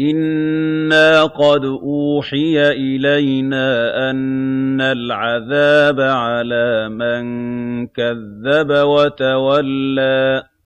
إِنَّا قَدْ أُوحِيَ إِلَيْنَا أَنَّ الْعَذَابَ عَلَىٰ مَن كَذَّبَ وَتَوَلَّىٰ